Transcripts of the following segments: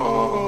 oh.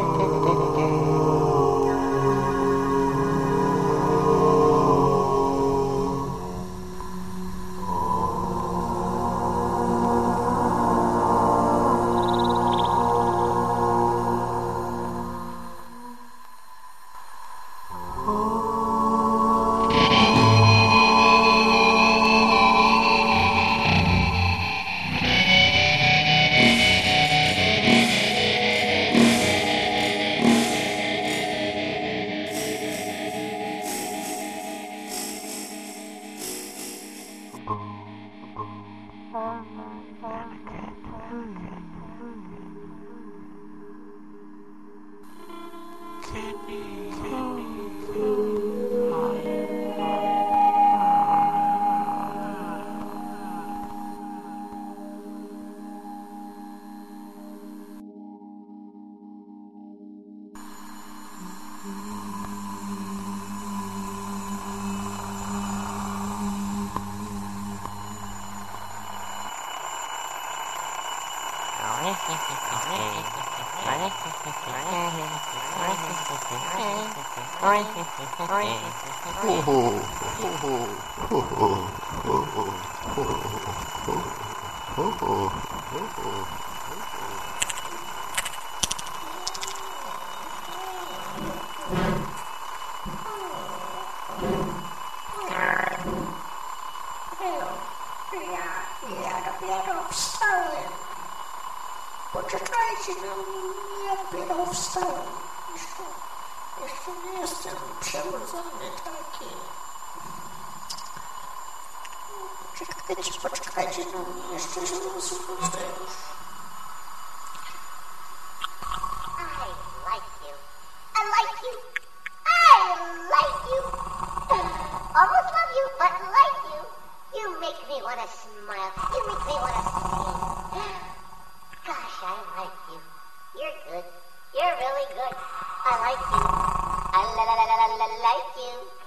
alligator. Mm. Yeah, yeah. Poczekajcie. I like you. I like you. I like you. Almost love you, but like you. You make me want to smile. You make me want to. Gosh, I like you. You're good. You're really good. I like you. I la la la la la like you.